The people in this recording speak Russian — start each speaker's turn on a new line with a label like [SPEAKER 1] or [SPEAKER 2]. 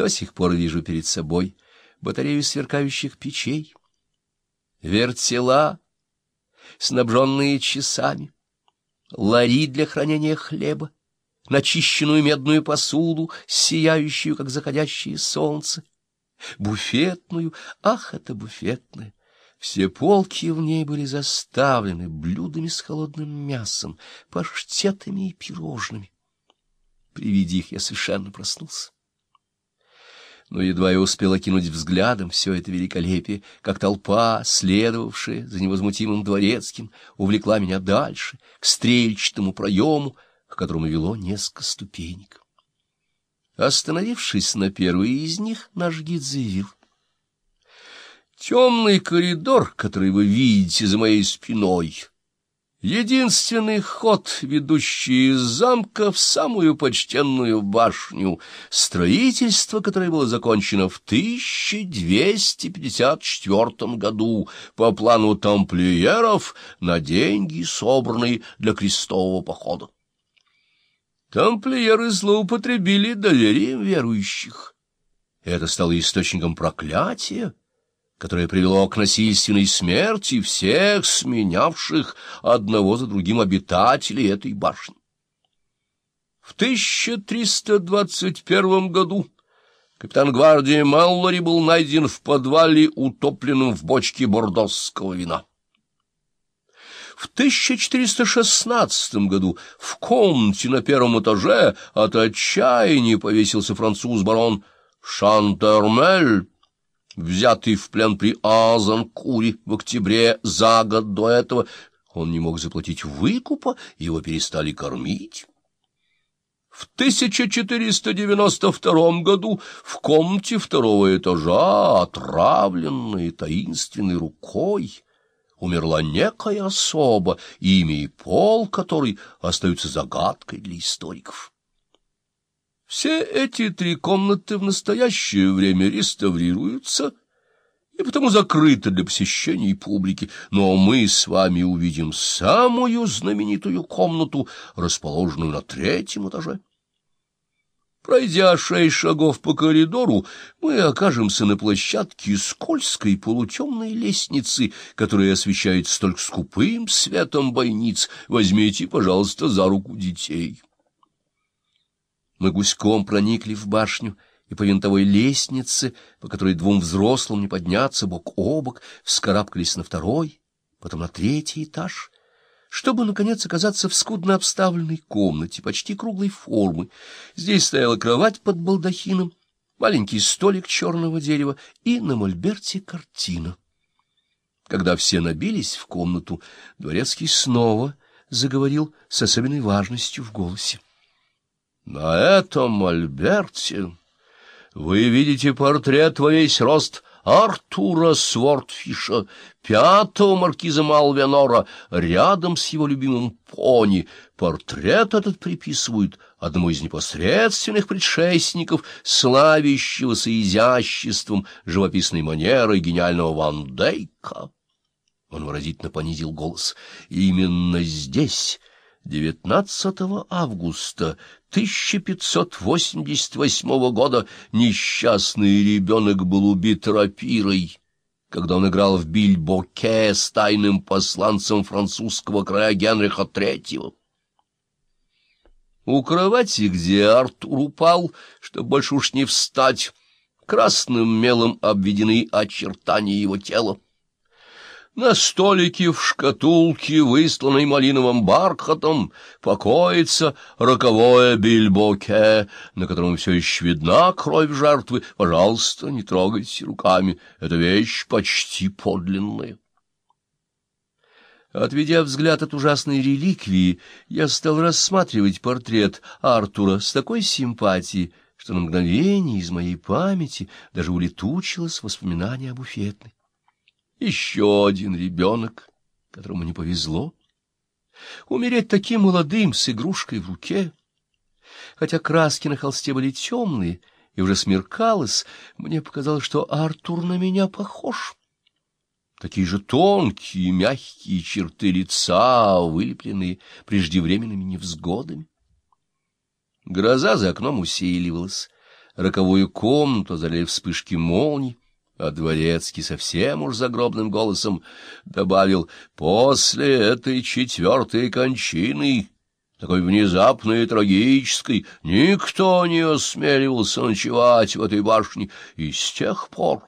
[SPEAKER 1] До сих пор вижу перед собой батарею сверкающих печей, вертела, снабженные часами, лари для хранения хлеба, начищенную медную посуду, сияющую, как заходящее солнце, буфетную, ах, это буфетная! Все полки в ней были заставлены блюдами с холодным мясом, паштетами и пирожными. При виде их я совершенно проснулся. Но едва я успел окинуть взглядом все это великолепие, как толпа, следовавшая за невозмутимым дворецким, увлекла меня дальше, к стрельчатому проему, к которому вело несколько ступенек. Остановившись на первой из них, наш гид заявил — Темный коридор, который вы видите за моей спиной, единственный ход, ведущий из замка в самую почтенную башню, строительство, которое было закончено в 1254 году по плану тамплиеров на деньги, собранные для крестового похода. Тамплиеры злоупотребили доверием верующих. Это стало источником проклятия, которое привело к насильственной смерти всех сменявших одного за другим обитателей этой башни. В 1321 году капитан гвардии Маллори был найден в подвале, утопленном в бочке бордосского вина. В 1416 году в комнате на первом этаже от отчаяния повесился француз-барон Шантермель, взятый в плен при Азанкуре в октябре за год до этого, он не мог заплатить выкупа, его перестали кормить. В 1492 году в комнате второго этажа, отравленной таинственной рукой, умерла некая особа, имя и пол которой остаются загадкой для историков. Все эти три комнаты в настоящее время реставрируются и потому закрыты для посещений публики, но мы с вами увидим самую знаменитую комнату, расположенную на третьем этаже. Пройдя шесть шагов по коридору, мы окажемся на площадке скользкой полутемной лестницы, которая освещается только скупым светом бойниц. Возьмите, пожалуйста, за руку детей. Мы гуськом проникли в башню и по винтовой лестнице, по которой двум взрослым не подняться бок о бок, вскарабкались на второй, потом на третий этаж, чтобы, наконец, оказаться в скудно обставленной комнате, почти круглой формы. Здесь стояла кровать под балдахином, маленький столик черного дерева и на мольберте картина. Когда все набились в комнату, дворецкий снова заговорил с особенной важностью в голосе. На этом мольберте вы видите портрет во весь рост Артура Свортфиша, пятого маркиза Малвенора, рядом с его любимым пони. Портрет этот приписывают одному из непосредственных предшественников, славящегося изяществом, живописной манерой гениального Ван Дейка. Он выразительно понизил голос. Именно здесь... 19 августа 1588 года несчастный ребенок был убит рапирой, когда он играл в бильбоке с тайным посланцем французского края Генриха III. У кровати, где Артур упал, чтобы больше уж не встать, красным мелом обведены очертания его тела. На столике в шкатулке, высланной малиновым бархатом, покоится роковое бильбоке, на котором все еще видна кровь жертвы. Пожалуйста, не трогайте руками, эта вещь почти подлинная. Отведя взгляд от ужасной реликвии, я стал рассматривать портрет Артура с такой симпатией, что на мгновение из моей памяти даже улетучилось воспоминание об буфетной. Еще один ребенок, которому не повезло. Умереть таким молодым, с игрушкой в руке. Хотя краски на холсте были темные, и уже смеркалось, мне показалось, что Артур на меня похож. Такие же тонкие, мягкие черты лица, вылепленные преждевременными невзгодами. Гроза за окном усиливалась. роковую комнату залили вспышки молний, а Дворецкий совсем уж загробным голосом добавил «После этой четвертой кончины, такой внезапной и трагической, никто не осмеливался ночевать в этой башне, и с тех пор...»